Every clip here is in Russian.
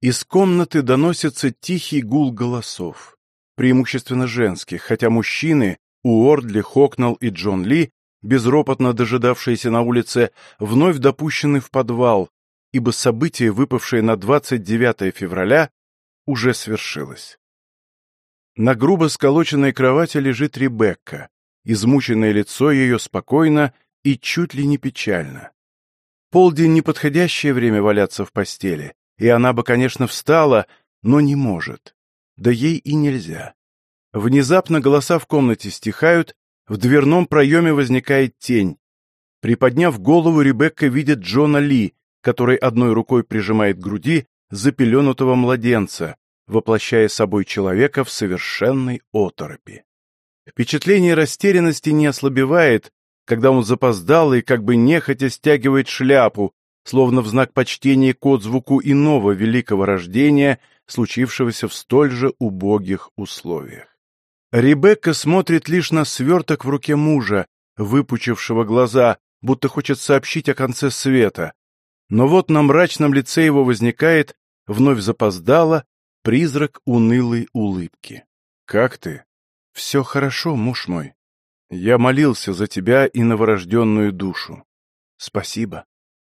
Из комнаты доносится тихий гул голосов, преимущественно женских, хотя мужчины, Уордли, Хокнелл и Джон Ли, безропотно дожидавшиеся на улице, вновь допущены в подвал, ибо событие, выпавшее на 29 февраля, уже свершилось. На грубо сколоченной кровати лежит Ребекка, измученное лицо ее спокойно и чуть ли не печально. Полдень — неподходящее время валяться в постели, и она бы, конечно, встала, но не может. Да ей и нельзя. Внезапно голоса в комнате стихают, в дверном проеме возникает тень. Приподняв голову, Ребекка видит Джона Ли, который одной рукой прижимает к груди запеленутого младенца, воплощая собой человека в совершенной оторопи. Впечатление растерянности не ослабевает, когда он запоздал и как бы нехотя стягивает шляпу, словно в знак почтения к отзвуку иного великого рождения, случившегося в столь же убогих условиях. Ребекка смотрит лишь на сверток в руке мужа, выпучившего глаза, будто хочет сообщить о конце света. Но вот на мрачном лице его возникает, вновь запоздало, призрак унылой улыбки. «Как ты?» «Все хорошо, муж мой. Я молился за тебя и новорожденную душу. Спасибо».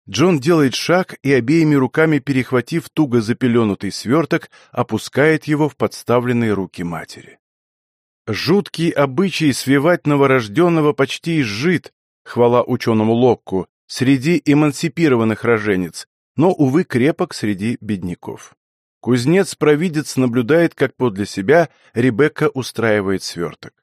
Джон делает шаг и, обеими руками перехватив туго запеленутый сверток, опускает его в подставленные руки матери. Жуткий обычай свивать новорожденного почти изжит, хвала ученому Локку, среди эмансипированных роженец, но, увы, крепок среди бедняков. Кузнец-провидец наблюдает, как подле себя Ребекка устраивает сверток.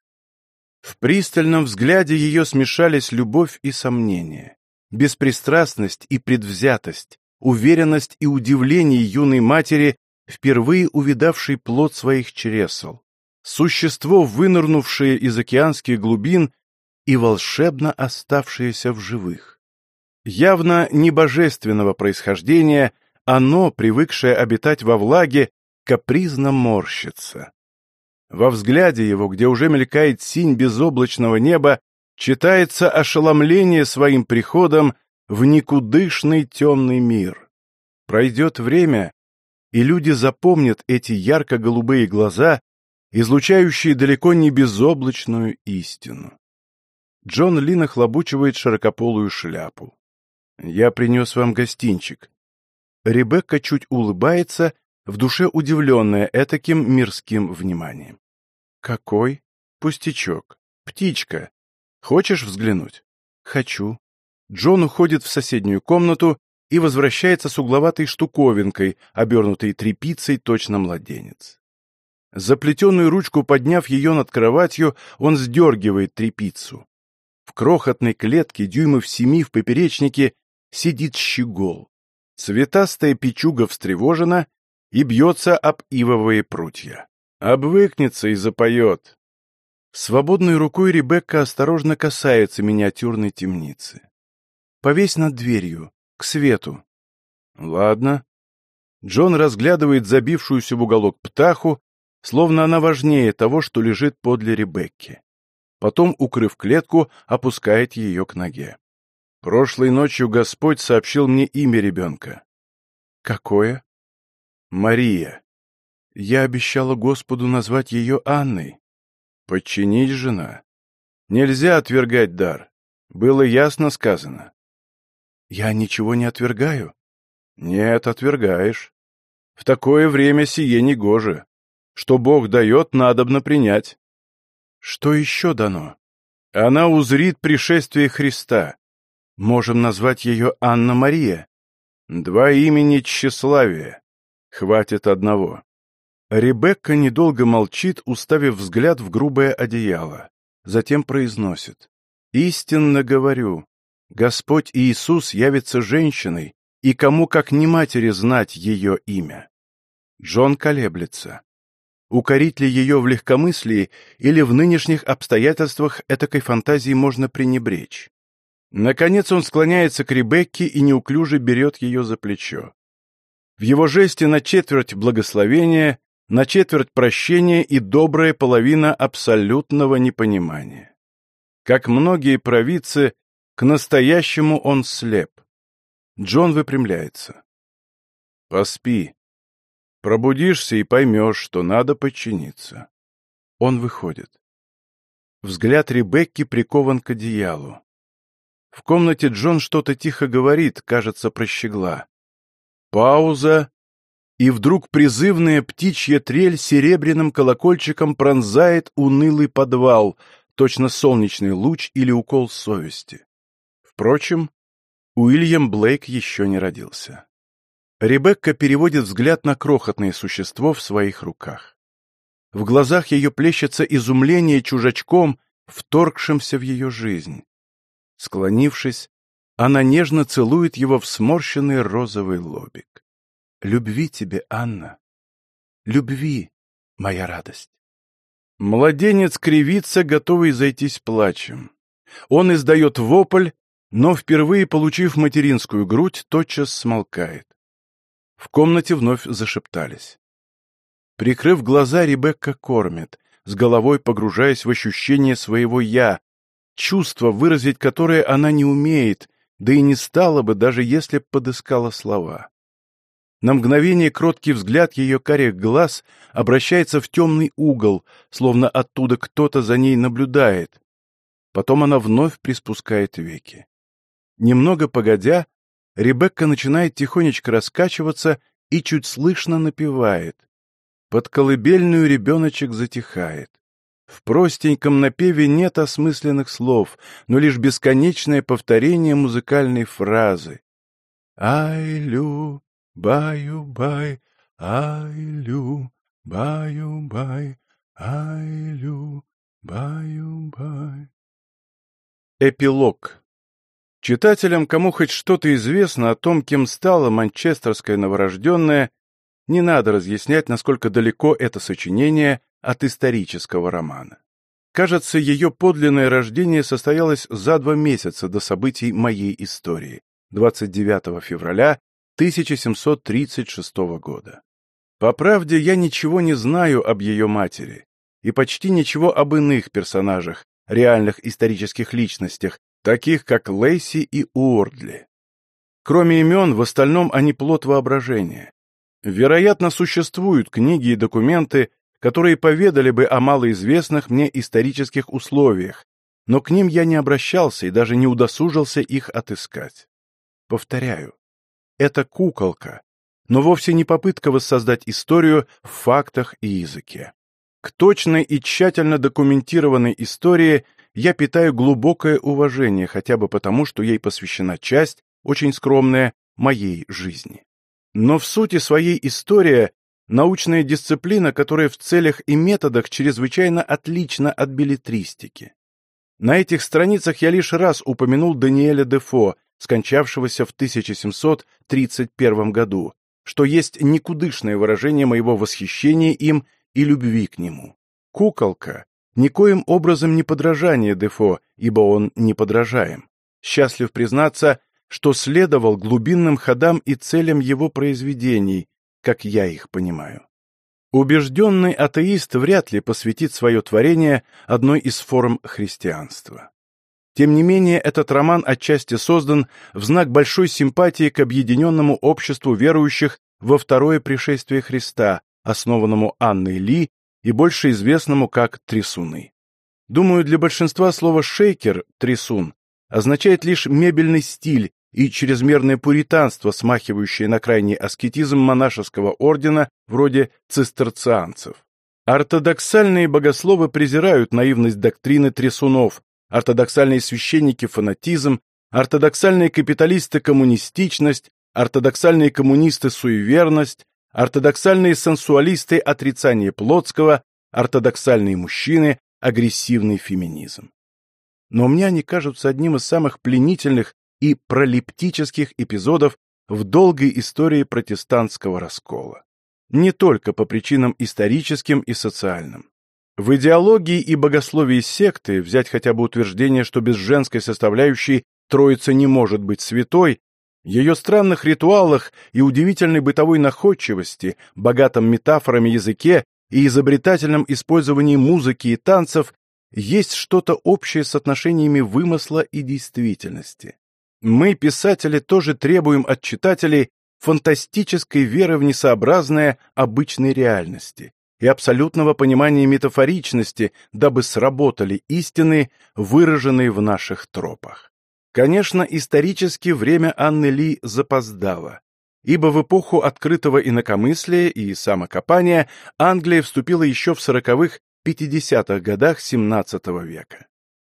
В пристальном взгляде ее смешались любовь и сомнение беспристрастность и предвзятость, уверенность и удивление юной матери, впервые увидавшей плод своих чресел, существо, вынырнувшее из океанских глубин и волшебно оставшееся в живых. Явно не божественного происхождения, оно, привыкшее обитать во влаге, капризно морщится. Во взгляде его, где уже мелькает синь безоблачного неба, читается ошеломление своим приходом в никудышный темный мир. Пройдет время, и люди запомнят эти ярко-голубые глаза, излучающие далеко не безоблачную истину. Джон Ли нахлобучивает широкополую шляпу. «Я принес вам гостинчик». Ребекка чуть улыбается, в душе удивленная этаким мирским вниманием. «Какой? Пустячок. Птичка. Хочешь взглянуть? Хочу. Джон уходит в соседнюю комнату и возвращается с угловатой штуковинкой, обернутой тряпицей точно младенец. Заплетенную ручку подняв ее над кроватью, он сдергивает тряпицу. В крохотной клетке дюймов семи в поперечнике сидит щегол. Цветастая печуга встревожена и бьется об ивовые прутья. Обвыкнется и запоет. Свободной рукой Ребекка осторожно касается миниатюрной темницы. Повесь над дверью, к свету. Ладно. Джон разглядывает забившуюся в уголок птаху, словно она важнее того, что лежит подле Ребекки. Потом, укрыв клетку, опускает ее к ноге. Прошлой ночью Господь сообщил мне имя ребенка. Какое? Мария. Я обещала Господу назвать ее Анной. Подчинить жена. Нельзя отвергать дар. Было ясно сказано. Я ничего не отвергаю. Нет, отвергаешь. В такое время сие негоже. Что Бог дает, надобно принять. Что еще дано? Она узрит пришествие Христа. Можем назвать ее Анна-Мария. Два имени тщеславия. Хватит одного. Ребекка недолго молчит, уставив взгляд в грубое одеяло. Затем произносит. «Истинно говорю, Господь Иисус явится женщиной, и кому как не матери знать ее имя». Джон колеблется. Укорить ли ее в легкомыслии или в нынешних обстоятельствах этакой фантазии можно пренебречь? Наконец он склоняется к Ребекке и неуклюже берет ее за плечо. В его жесте на четверть благословения на четверть прощения и добрая половина абсолютного непонимания. Как многие провидцы, к настоящему он слеп. Джон выпрямляется. «Поспи. Пробудишься и поймешь, что надо подчиниться. Он выходит. Взгляд Ребекки прикован к одеялу. В комнате Джон что-то тихо говорит, кажется, прощегла. Пауза, и вдруг призывная птичья трель серебряным колокольчиком пронзает унылый подвал, точно солнечный луч или укол совести. Впрочем, Уильям Блейк еще не родился. Ребекка переводит взгляд на крохотное существо в своих руках. В глазах ее плещется изумление чужачком, вторгшимся в ее жизнь. Склонившись, она нежно целует его в сморщенный розовый лобик. «Любви тебе, Анна! Любви, моя радость!» Младенец кривится, готовый зайтись плачем. Он издает вопль, но, впервые получив материнскую грудь, тотчас смолкает. В комнате вновь зашептались. Прикрыв глаза, Ребекка кормит, с головой погружаясь в ощущение своего «я», чувство, выразить которое она не умеет, да и не стала бы, даже если б подыскала слова. На мгновение кроткий взгляд ее карих глаз обращается в темный угол, словно оттуда кто-то за ней наблюдает. Потом она вновь приспускает веки. Немного погодя, Ребекка начинает тихонечко раскачиваться и чуть слышно напевает. Под колыбельную ребеночек затихает. В простеньком напеве нет осмысленных слов, но лишь бесконечное повторение музыкальной фразы. «Ай-лю, баю-бай, ай-лю, баю-бай, ай-лю, баю-бай». Эпилог Читателям, кому хоть что-то известно о том, кем стала манчестерская новорожденная, не надо разъяснять, насколько далеко это сочинение от исторического романа. Кажется, ее подлинное рождение состоялось за два месяца до событий моей истории, 29 февраля 1736 года. По правде, я ничего не знаю об ее матери и почти ничего об иных персонажах, реальных исторических личностях, таких как Лейси и Уордли. Кроме имен, в остальном они плод воображения. Вероятно, существуют книги и документы, которые поведали бы о малоизвестных мне исторических условиях, но к ним я не обращался и даже не удосужился их отыскать. Повторяю, это куколка, но вовсе не попытка воссоздать историю в фактах и языке. К точной и тщательно документированной истории я питаю глубокое уважение хотя бы потому, что ей посвящена часть, очень скромная, моей жизни. Но в сути своей история научная дисциплина, которая в целях и методах чрезвычайно отлична от билетристики. На этих страницах я лишь раз упомянул Даниэля Дефо, скончавшегося в 1731 году, что есть никудышное выражение моего восхищения им и любви к нему. Куколка — никоим образом не подражание Дефо, ибо он не подражаем. Счастлив признаться, что следовал глубинным ходам и целям его произведений, как я их понимаю. Убежденный атеист вряд ли посвятит свое творение одной из форм христианства. Тем не менее, этот роман отчасти создан в знак большой симпатии к объединенному обществу верующих во второе пришествие Христа, основанному Анной Ли и больше известному как Трисуны. Думаю, для большинства слово «шейкер» — «трисун» означает лишь мебельный стиль, и чрезмерное пуританство, смахивающее на крайний аскетизм монашеского ордена вроде цистерцианцев. Ортодоксальные богословы презирают наивность доктрины трясунов, ортодоксальные священники – фанатизм, ортодоксальные капиталисты – коммунистичность, ортодоксальные коммунисты – суеверность, ортодоксальные сенсуалисты – отрицание плотского, ортодоксальные мужчины – агрессивный феминизм. Но мне они кажутся одним из самых пленительных и пролиптических эпизодов в долгой истории протестантского раскола. Не только по причинам историческим и социальным. В идеологии и богословии секты взять хотя бы утверждение, что без женской составляющей Троица не может быть святой, ее странных ритуалах и удивительной бытовой находчивости, богатом метафорами языке и изобретательном использовании музыки и танцев есть что-то общее с отношениями вымысла и действительности. Мы, писатели, тоже требуем от читателей фантастической веры в несообразное обычной реальности и абсолютного понимания метафоричности, дабы сработали истины, выраженные в наших тропах. Конечно, исторически время Анны Ли запоздало, ибо в эпоху открытого инакомыслия и самокопания Англия вступила еще в сороковых 50-х годах XVII века.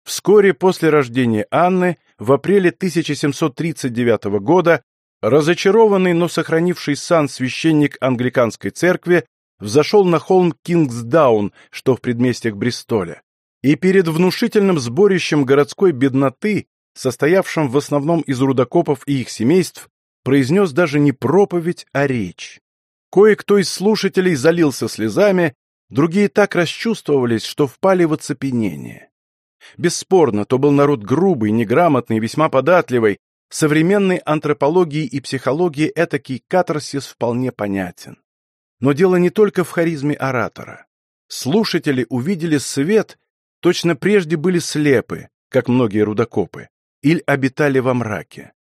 Вскоре после рождения Анны, в апреле 1739 года, разочарованный, но сохранивший сан священник англиканской церкви взошел на холм Кингсдаун, что в предместьях Бристоля, и перед внушительным сборищем городской бедноты, состоявшим в основном из рудокопов и их семейств, произнес даже не проповедь, а речь. Кое-кто из слушателей залился слезами, другие так расчувствовались, что впали в оцепенение. Бесспорно, то был народ грубый, неграмотный, весьма податливый. Современной антропологии и психологии этакий катарсис вполне понятен. Но дело не только в харизме оратора. Слушатели увидели свет, точно прежде были слепы, как многие рудокопы, или обитали во мраке.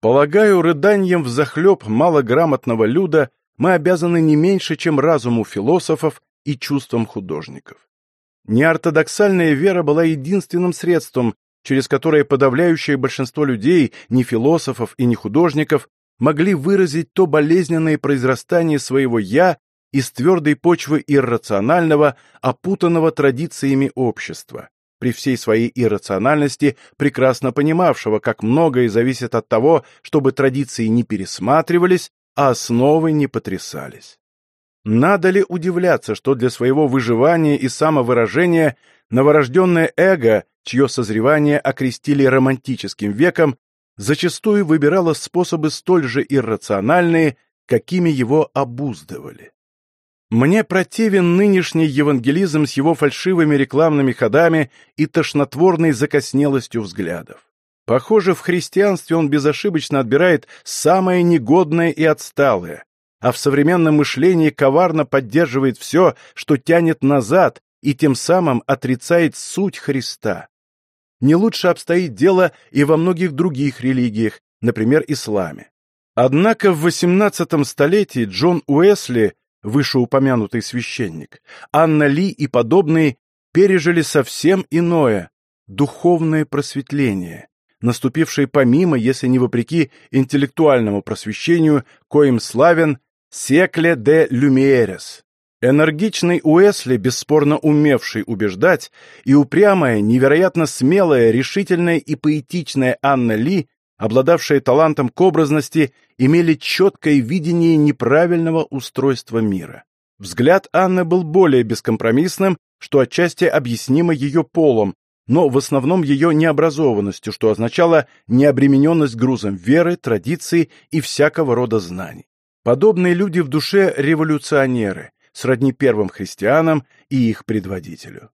Полагаю, рыданием взахлеб малограмотного люда мы обязаны не меньше, чем разуму философов и чувствам художников. Неортодоксальная вера была единственным средством, через которое подавляющее большинство людей, ни философов и ни художников, могли выразить то болезненное произрастание своего «я» из твердой почвы иррационального, опутанного традициями общества, при всей своей иррациональности, прекрасно понимавшего, как многое зависит от того, чтобы традиции не пересматривались, а основы не потрясались. Надо ли удивляться, что для своего выживания и самовыражения новорожденное эго, чье созревание окрестили романтическим веком, зачастую выбирало способы столь же иррациональные, какими его обуздывали. Мне противен нынешний евангелизм с его фальшивыми рекламными ходами и тошнотворной закоснелостью взглядов. Похоже, в христианстве он безошибочно отбирает самое негодное и отсталое, а в современном мышлении коварно поддерживает все, что тянет назад и тем самым отрицает суть Христа. Не лучше обстоит дело и во многих других религиях, например, исламе. Однако в XVIII столетии Джон Уэсли, вышеупомянутый священник, Анна Ли и подобные пережили совсем иное – духовное просветление, наступившее помимо, если не вопреки, интеллектуальному просвещению, коим славен Секле де Люмиерес. Энергичный Уэсли, бесспорно умевший убеждать, и упрямая, невероятно смелая, решительная и поэтичная Анна Ли, обладавшая талантом к образности, имели четкое видение неправильного устройства мира. Взгляд Анны был более бескомпромиссным, что отчасти объяснимо ее полом, но в основном ее необразованностью, что означало необремененность грузом веры, традиций и всякого рода знаний. Подобные люди в душе революционеры, сродни первым христианам и их предводителю.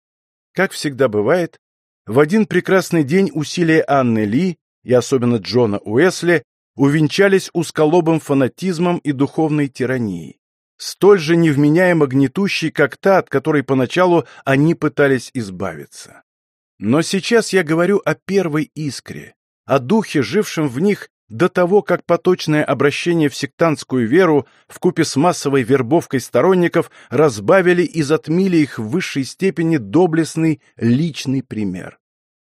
Как всегда бывает, в один прекрасный день усилия Анны Ли и особенно Джона Уэсли увенчались узколобым фанатизмом и духовной тиранией, столь же невменяемо гнетущей, как та, от которой поначалу они пытались избавиться. Но сейчас я говорю о первой искре, о духе, жившем в них до того, как поточное обращение в сектантскую веру вкупе с массовой вербовкой сторонников разбавили и затмили их в высшей степени доблестный личный пример.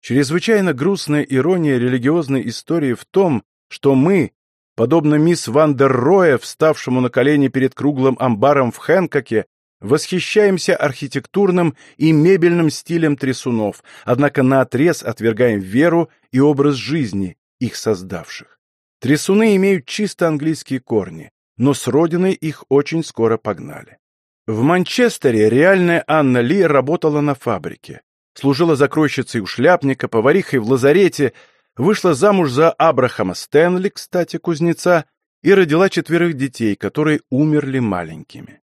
Чрезвычайно грустная ирония религиозной истории в том, что мы, подобно мисс Ван дер Роя, вставшему на колени перед круглым амбаром в Хэнкоке, восхищаемся архитектурным и мебельным стилем трясунов, однако наотрез отвергаем веру и образ жизни их создавших. Трясуны имеют чисто английские корни, но с родины их очень скоро погнали. В Манчестере реальная Анна Ли работала на фабрике. Служила закройщицей у шляпника, поварихой в лазарете, вышла замуж за Абрахама Стэнли, кстати, кузнеца, и родила четверых детей, которые умерли маленькими.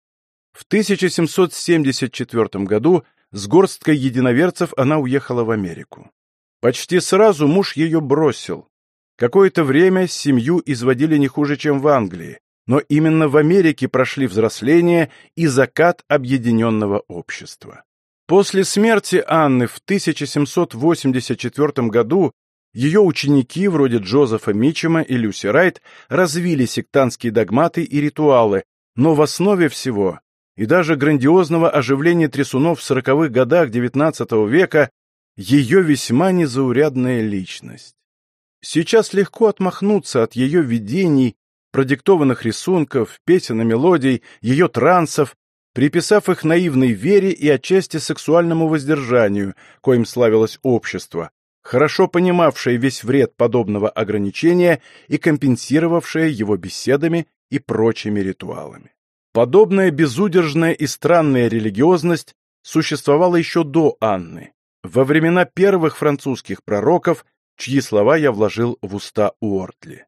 В 1774 году с горсткой единоверцев она уехала в Америку. Почти сразу муж ее бросил, Какое-то время семью изводили не хуже, чем в Англии, но именно в Америке прошли взросление и закат объединенного общества. После смерти Анны в 1784 году Ее ученики, вроде Джозефа Мичема и Люси Райт, развили сектантские догматы и ритуалы, но в основе всего и даже грандиозного оживления трясунов в сороковых годах XIX века ее весьма незаурядная личность. Сейчас легко отмахнуться от ее видений, продиктованных рисунков, песен и мелодий, ее трансов, приписав их наивной вере и отчасти сексуальному воздержанию, коим славилось общество, хорошо понимавшее весь вред подобного ограничения и компенсировавшее его беседами и прочими ритуалами. Подобная безудержная и странная религиозность существовала еще до Анны, во времена первых французских пророков, чьи слова я вложил в уста Уортли.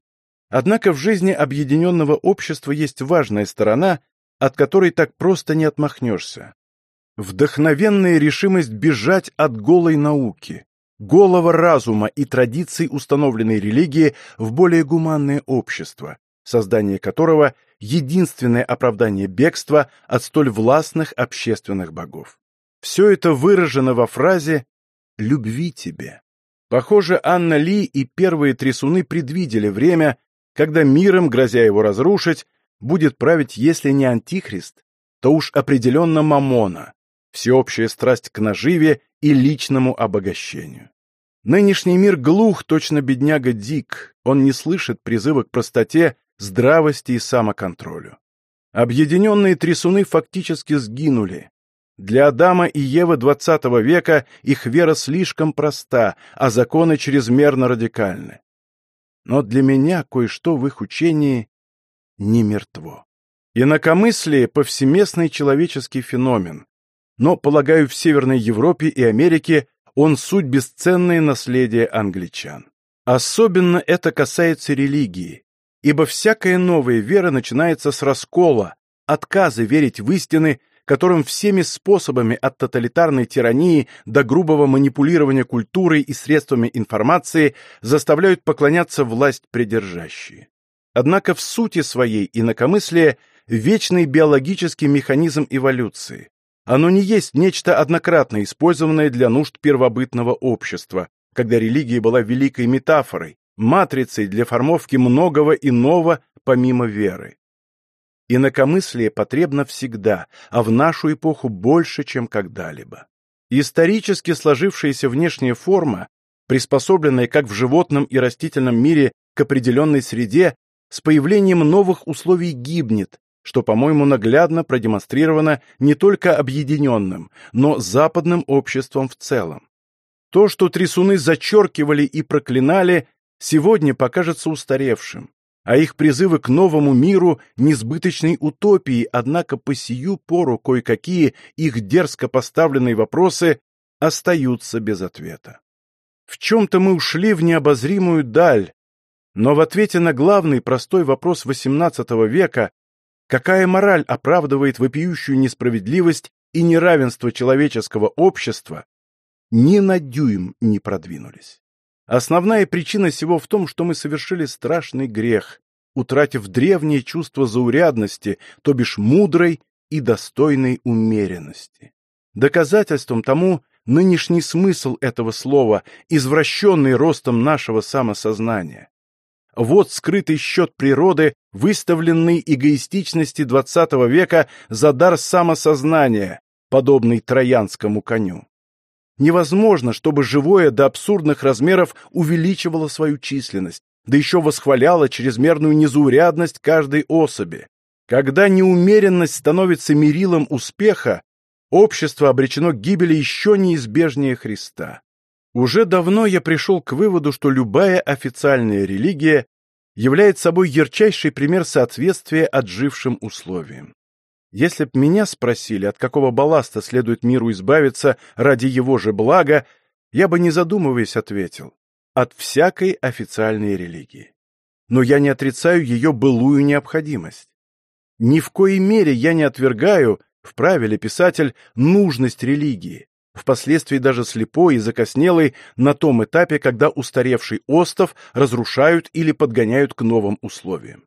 Однако в жизни объединенного общества есть важная сторона, от которой так просто не отмахнешься. Вдохновенная решимость бежать от голой науки, голого разума и традиций установленной религии в более гуманное общество, создание которого – единственное оправдание бегства от столь властных общественных богов. Все это выражено во фразе «любви тебе». Похоже, Анна Ли и первые трясуны предвидели время, когда миром, грозя его разрушить, будет править, если не антихрист, то уж определенно мамона, всеобщая страсть к наживе и личному обогащению. Нынешний мир глух, точно бедняга Дик, он не слышит призыва к простоте, здравости и самоконтролю. Объединенные трясуны фактически сгинули. Для Адама и Евы XX века их вера слишком проста, а законы чрезмерно радикальны. Но для меня кое-что в их учении не мертво. Инакомыслие – повсеместный человеческий феномен, но, полагаю, в Северной Европе и Америке он суть бесценное наследие англичан. Особенно это касается религии, ибо всякая новая вера начинается с раскола, отказа верить в истины, которым всеми способами от тоталитарной тирании до грубого манипулирования культурой и средствами информации заставляют поклоняться власть придержащие. Однако в сути своей инакомыслие – вечный биологический механизм эволюции. Оно не есть нечто однократно использованное для нужд первобытного общества, когда религия была великой метафорой, матрицей для формовки многого иного помимо веры. Инакомыслие потребно всегда, а в нашу эпоху больше, чем когда-либо. Исторически сложившаяся внешняя форма, приспособленная как в животном и растительном мире к определенной среде, с появлением новых условий гибнет, что, по-моему, наглядно продемонстрировано не только объединенным, но западным обществом в целом. То, что трясуны зачеркивали и проклинали, сегодня покажется устаревшим а их призывы к новому миру – несбыточной утопией, однако по сию пору кое-какие их дерзко поставленные вопросы остаются без ответа. В чем-то мы ушли в необозримую даль, но в ответе на главный простой вопрос XVIII века какая мораль оправдывает вопиющую несправедливость и неравенство человеческого общества, ни на дюйм не продвинулись. Основная причина всего в том, что мы совершили страшный грех, утратив древнее чувство заурядности, то бишь мудрой и достойной умеренности. Доказательством тому нынешний смысл этого слова, извращенный ростом нашего самосознания. Вот скрытый счет природы, выставленный эгоистичности XX века за дар самосознания, подобный троянскому коню. Невозможно, чтобы живое до абсурдных размеров увеличивало свою численность, да еще восхваляло чрезмерную незаурядность каждой особи. Когда неумеренность становится мерилом успеха, общество обречено к гибели еще неизбежнее Христа. Уже давно я пришел к выводу, что любая официальная религия является собой ярчайший пример соответствия отжившим условиям. Если б меня спросили, от какого балласта следует миру избавиться ради его же блага, я бы, не задумываясь, ответил – от всякой официальной религии. Но я не отрицаю ее былую необходимость. Ни в коей мере я не отвергаю, вправе ли писатель, нужность религии, впоследствии даже слепой и закоснелый на том этапе, когда устаревший остов разрушают или подгоняют к новым условиям.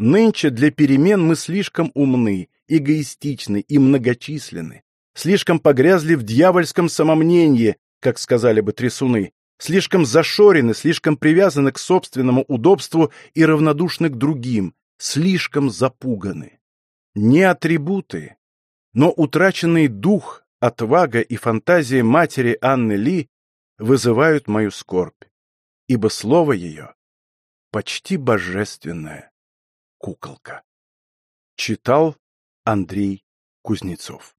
Нынче для перемен мы слишком умны, эгоистичны и многочисленны, слишком погрязли в дьявольском самомнении, как сказали бы трясуны, слишком зашорены, слишком привязаны к собственному удобству и равнодушны к другим, слишком запуганы. Не атрибуты, но утраченный дух, отвага и фантазия матери Анны Ли вызывают мою скорбь, ибо слово ее почти божественная куколка. Читал Андрей Кузнецов